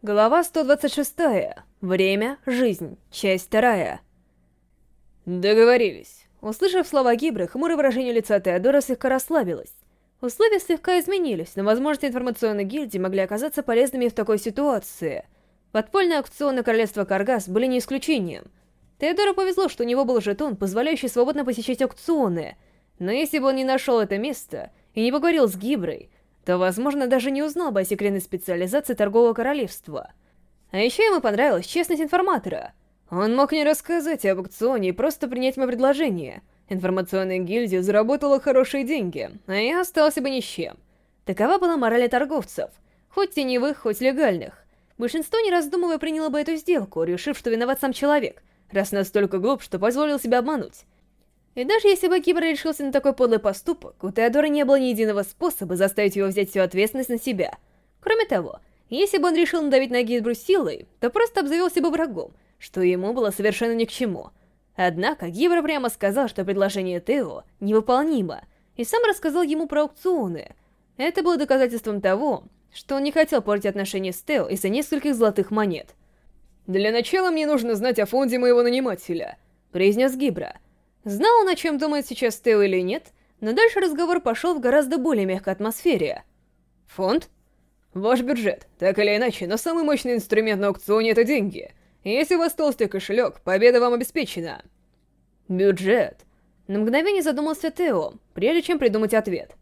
Глава 126. Время, жизнь. Часть вторая. Договорились. Услышав слова Гибры, хмурое выражение лица Теодора слегка расслабилось. Условия слегка изменились, но возможности информационной гильдии могли оказаться полезными в такой ситуации. Подпольные аукционы Королевства Каргас были не исключением. Теодору повезло, что у него был жетон, позволяющий свободно посещать аукционы, но если бы он не нашел это место и не поговорил с Гиброй, то, возможно, даже не узнал бы о секретной специализации торгового королевства. А еще ему понравилась честность информатора. Он мог не рассказать об аукционе и просто принять мое предложение. Информационная гильдия заработала хорошие деньги, а я остался бы ни с чем. Такова была мораль торговцев, хоть теневых, хоть легальных. Большинство, не раздумывая, приняло бы эту сделку, решив, что виноват сам человек, раз настолько глуп, что позволил себя обмануть. И даже если бы Кибер решился на такой подлый поступок, у Теодора не было ни единого способа заставить его взять всю ответственность на себя. Кроме того, если бы он решил надавить на Гидбру силой, то просто обзавелся бы врагом, что ему было совершенно ни к чему. Однако Гибра прямо сказал, что предложение Тео невыполнимо, и сам рассказал ему про аукционы. Это было доказательством того, что он не хотел портить отношения с Тео из-за нескольких золотых монет. «Для начала мне нужно знать о фонде моего нанимателя», — произнес Гибра. Знал он, о чем думает сейчас Тео или нет, но дальше разговор пошел в гораздо более мягкой атмосфере. «Фонд? Ваш бюджет, так или иначе, но самый мощный инструмент на аукционе — это деньги. Если у вас толстый кошелек, победа вам обеспечена». «Бюджет?» На мгновение задумался Тео, прежде чем придумать ответ.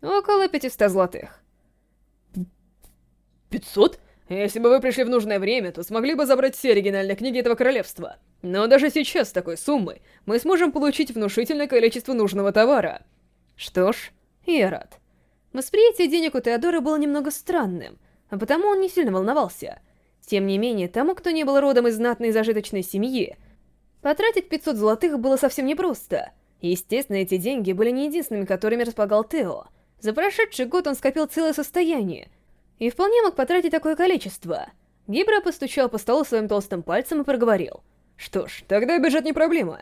«Около 500 золотых». «500? Если бы вы пришли в нужное время, то смогли бы забрать все оригинальные книги этого королевства. Но даже сейчас с такой суммой мы сможем получить внушительное количество нужного товара. Что ж, я рад. Восприятие денег у Теодора было немного странным, а потому он не сильно волновался. Тем не менее, тому, кто не был родом из знатной и зажиточной семьи, потратить 500 золотых было совсем непросто. Естественно, эти деньги были не единственными, которыми располагал Тео. За прошедший год он скопил целое состояние, и вполне мог потратить такое количество. Гибра постучал по столу своим толстым пальцем и проговорил. Что ж, тогда бюджет не проблема.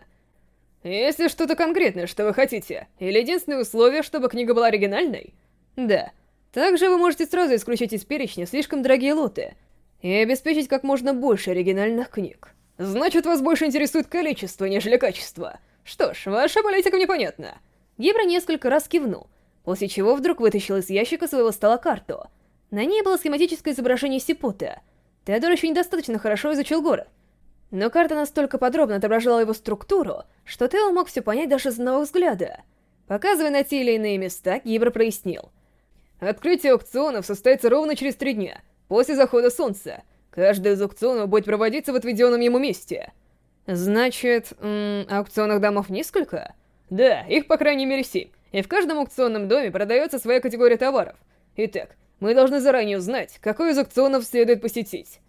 Если что-то конкретное, что вы хотите, или единственное условие, чтобы книга была оригинальной? Да. Также вы можете сразу исключить из перечня слишком дорогие лоты и обеспечить как можно больше оригинальных книг. Значит, вас больше интересует количество, нежели качество. Что ж, ваша политика мне понятна. Гибра несколько раз кивнул, после чего вдруг вытащил из ящика своего стола карту. На ней было схематическое изображение Сипута. Теодор еще недостаточно хорошо изучил город, но карта настолько подробно отображала его структуру, что Тео мог все понять даже с одного взгляда. Показывая на те или иные места, Гибра прояснил. Открытие аукционов состоится ровно через три дня, после захода солнца. Каждый из аукционов будет проводиться в отведенном ему месте. Значит, аукционных домов несколько? Да, их по крайней мере семь, и в каждом аукционном доме продается своя категория товаров. Итак, мы должны заранее узнать, какой из аукционов следует посетить.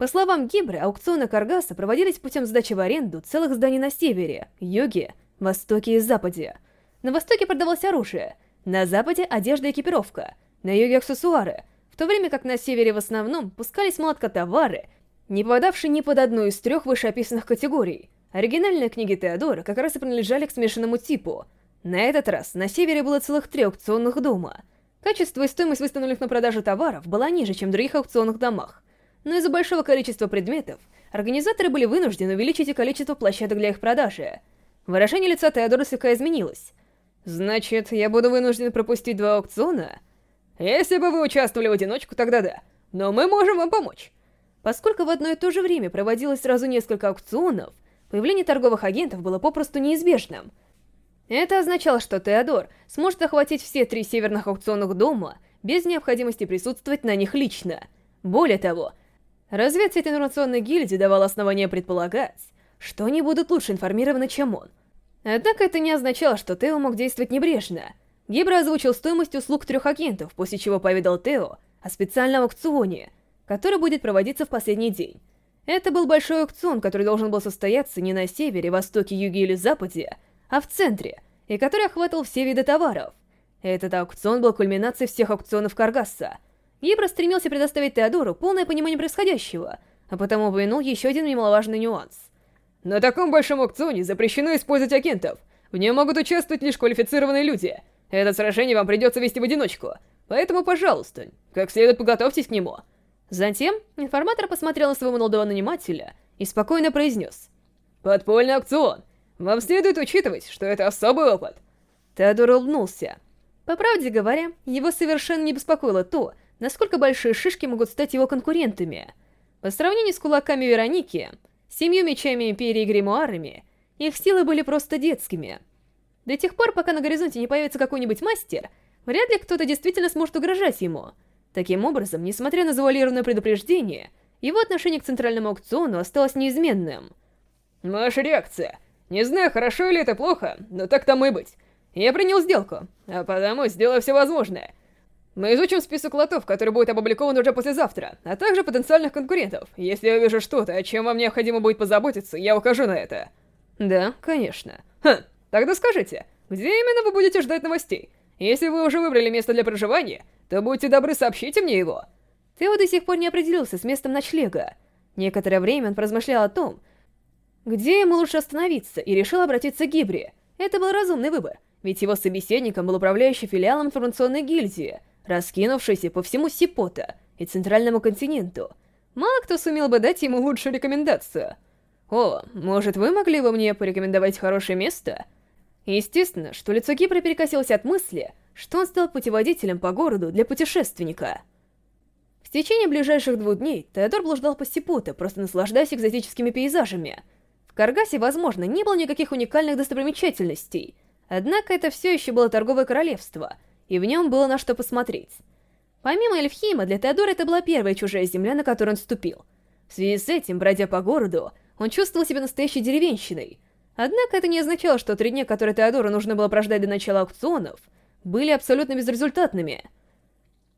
По словам Гибры, аукционы Каргаса проводились путем сдачи в аренду целых зданий на севере, юге, востоке и западе. На востоке продавалось оружие, на западе — одежда и экипировка, на юге — аксессуары, в то время как на севере в основном пускались молоткотовары, не попадавшие ни под одну из трех вышеописанных категорий. Оригинальные книги Теодора как раз и принадлежали к смешанному типу. На этот раз на севере было целых три аукционных дома. Качество и стоимость выставленных на продажу товаров была ниже, чем в других аукционных домах, но из-за большого количества предметов организаторы были вынуждены увеличить и количество площадок для их продажи. Выражение лица Теодора слегка изменилось. «Значит, я буду вынужден пропустить два аукциона?» «Если бы вы участвовали в одиночку, тогда да. Но мы можем вам помочь». Поскольку в одно и то же время проводилось сразу несколько аукционов, появление торговых агентов было попросту неизбежным. Это означало, что Теодор сможет охватить все три северных аукционных дома без необходимости присутствовать на них лично. Более того, Разведка этой информационной гильдии давала основания предполагать, что они будут лучше информированы, чем он. Однако это не означало, что Тео мог действовать небрежно. Гибра озвучил стоимость услуг трех агентов, после чего поведал Тео о специальном аукционе, который будет проводиться в последний день. Это был большой аукцион, который должен был состояться не на севере, востоке, юге или западе, а в центре, и который охватывал все виды товаров. Этот аукцион был кульминацией всех аукционов Каргасса — Гибра стремился предоставить Теодору полное понимание происходящего, а потому упомянул еще один немаловажный нюанс. На таком большом аукционе запрещено использовать агентов. В нем могут участвовать лишь квалифицированные люди. Это сражение вам придется вести в одиночку. Поэтому, пожалуйста, как следует подготовьтесь к нему. Затем информатор посмотрел на своего молодого нанимателя и спокойно произнес. «Подпольный аукцион. Вам следует учитывать, что это особый опыт». Теодор улыбнулся. По правде говоря, его совершенно не беспокоило то, насколько большие шишки могут стать его конкурентами. По сравнению с кулаками Вероники, семью мечами Империи и гримуарами, их силы были просто детскими. До тех пор, пока на горизонте не появится какой-нибудь мастер, вряд ли кто-то действительно сможет угрожать ему. Таким образом, несмотря на завуалированное предупреждение, его отношение к центральному аукциону осталось неизменным. «Ваша реакция. Не знаю, хорошо или это плохо, но так тому и быть. Я принял сделку, а потому сделаю все возможное. Мы изучим список лотов, который будет опубликован уже послезавтра, а также потенциальных конкурентов. Если я увижу что-то, о чем вам необходимо будет позаботиться, я укажу на это. Да, конечно. Хм, тогда скажите, где именно вы будете ждать новостей? Если вы уже выбрали место для проживания, то будьте добры, сообщите мне его. Тео до сих пор не определился с местом ночлега. Некоторое время он поразмышлял о том, где ему лучше остановиться, и решил обратиться к Гибри. Это был разумный выбор, ведь его собеседником был управляющий филиалом информационной гильдии, раскинувшийся по всему Сипота и Центральному континенту. Мало кто сумел бы дать ему лучшую рекомендацию. «О, может, вы могли бы мне порекомендовать хорошее место?» Естественно, что лицо Кипра перекосилось от мысли, что он стал путеводителем по городу для путешественника. В течение ближайших двух дней Теодор блуждал по Сипота, просто наслаждаясь экзотическими пейзажами. В Каргасе, возможно, не было никаких уникальных достопримечательностей, однако это все еще было торговое королевство — и в нем было на что посмотреть. Помимо Эльфхейма, для Теодора это была первая чужая земля, на которую он ступил. В связи с этим, бродя по городу, он чувствовал себя настоящей деревенщиной. Однако это не означало, что три дня, которые Теодору нужно было прождать до начала аукционов, были абсолютно безрезультатными.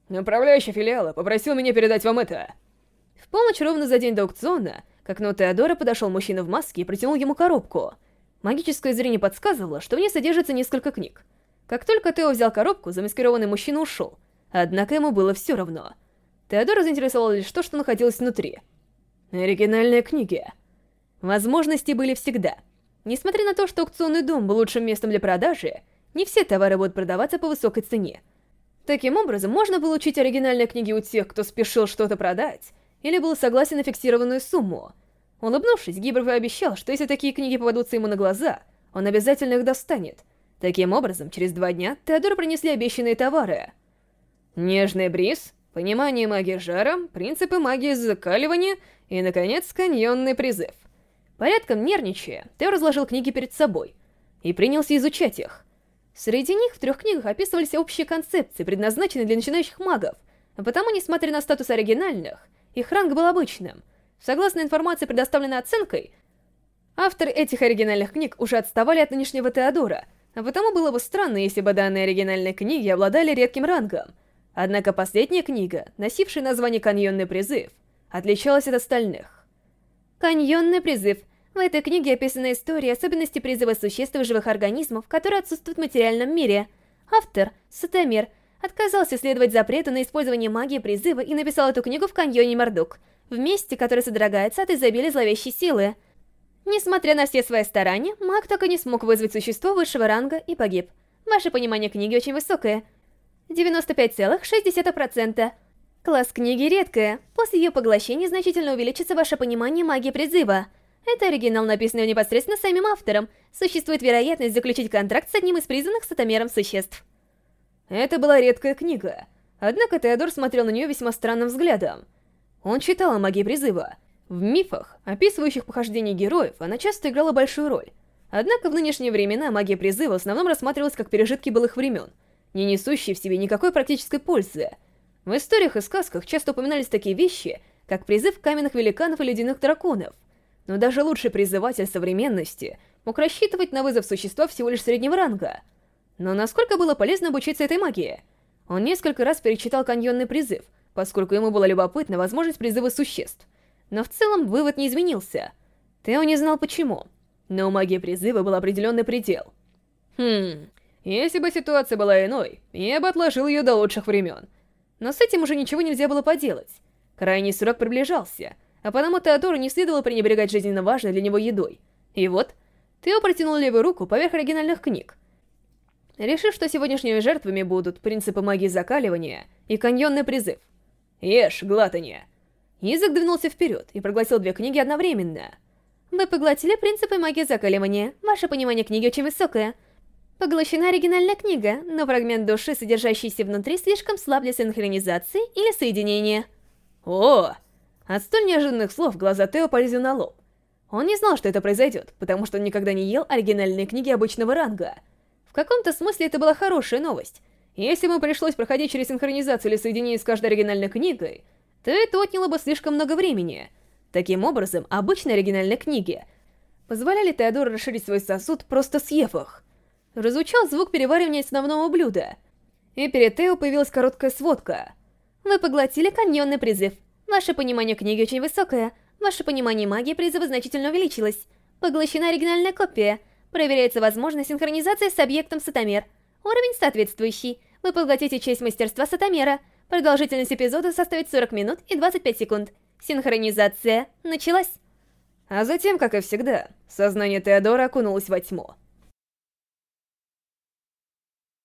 Управляющий филиала попросил меня передать вам это. В полночь ровно за день до аукциона, как на Теодора подошел мужчина в маске и протянул ему коробку. Магическое зрение подсказывало, что в ней содержится несколько книг. Как только Тео взял коробку, замаскированный мужчина ушел. Однако ему было все равно. Теодора заинтересовало лишь то, что находилось внутри. Оригинальные книги. Возможности были всегда. Несмотря на то, что аукционный дом был лучшим местом для продажи, не все товары будут продаваться по высокой цене. Таким образом, можно получить оригинальные книги у тех, кто спешил что-то продать, или был согласен на фиксированную сумму. Улыбнувшись, Гибров обещал, что если такие книги попадутся ему на глаза, он обязательно их достанет — Таким образом, через два дня Теодору принесли обещанные товары. Нежный бриз, понимание магии жара, принципы магии закаливания и, наконец, каньонный призыв. Порядком нервничая, Тео разложил книги перед собой и принялся изучать их. Среди них в трех книгах описывались общие концепции, предназначенные для начинающих магов, а потому, несмотря на статус оригинальных, их ранг был обычным. Согласно информации, предоставленной оценкой, авторы этих оригинальных книг уже отставали от нынешнего Теодора — а потому было бы странно, если бы данные оригинальные книги обладали редким рангом. Однако последняя книга, носившая название «Каньонный призыв», отличалась от остальных. «Каньонный призыв» В этой книге описана история особенностей призыва существ и живых организмов, которые отсутствуют в материальном мире. Автор, Сатамир, отказался следовать запрету на использование магии призыва и написал эту книгу в каньоне Мордук, в месте, которое содрогается от изобилия зловещей силы. Несмотря на все свои старания, маг так и не смог вызвать существо высшего ранга и погиб. Ваше понимание книги очень высокое. 95,6%. Класс книги редкая. После ее поглощения значительно увеличится ваше понимание магии призыва. Это оригинал, написанный непосредственно самим автором. Существует вероятность заключить контракт с одним из признанных сатомером существ. Это была редкая книга. Однако Теодор смотрел на нее весьма странным взглядом. Он читал о магии призыва, в мифах, описывающих похождения героев, она часто играла большую роль. Однако в нынешние времена магия призыва в основном рассматривалась как пережитки былых времен, не несущие в себе никакой практической пользы. В историях и сказках часто упоминались такие вещи, как призыв каменных великанов и ледяных драконов. Но даже лучший призыватель современности мог рассчитывать на вызов существа всего лишь среднего ранга. Но насколько было полезно обучиться этой магии? Он несколько раз перечитал каньонный призыв, поскольку ему было любопытна возможность призыва существ. Но в целом вывод не изменился. Тео не знал почему, но у магии призыва был определенный предел. Хм, если бы ситуация была иной, я бы отложил ее до лучших времен. Но с этим уже ничего нельзя было поделать. Крайний срок приближался, а потому Теодору не следовало пренебрегать жизненно важной для него едой. И вот, Тео протянул левую руку поверх оригинальных книг. Решив, что сегодняшними жертвами будут принципы магии закаливания и каньонный призыв. Ешь, глатанье. Язык двинулся вперед и проглотил две книги одновременно. Вы поглотили принципы магии закаливания. Ваше понимание книги очень высокое. Поглощена оригинальная книга, но фрагмент души, содержащийся внутри, слишком слаб для синхронизации или соединения. О! От столь неожиданных слов глаза Тео полезли на лоб. Он не знал, что это произойдет, потому что он никогда не ел оригинальные книги обычного ранга. В каком-то смысле это была хорошая новость. Если бы пришлось проходить через синхронизацию или соединение с каждой оригинальной книгой, то это отняло бы слишком много времени. Таким образом, обычные оригинальные книги позволяли Теодору расширить свой сосуд, просто съев их. Разучал звук переваривания основного блюда, и перед Тео появилась короткая сводка. Вы поглотили каньонный призыв. Ваше понимание книги очень высокое. Ваше понимание магии призыва значительно увеличилось. Поглощена оригинальная копия. Проверяется возможность синхронизации с объектом Сатомер. Уровень соответствующий. Вы поглотите часть мастерства Сатомера. Продолжительность эпизода составит 40 минут и 25 секунд. Синхронизация началась. А затем, как и всегда, сознание Теодора окунулось во тьму.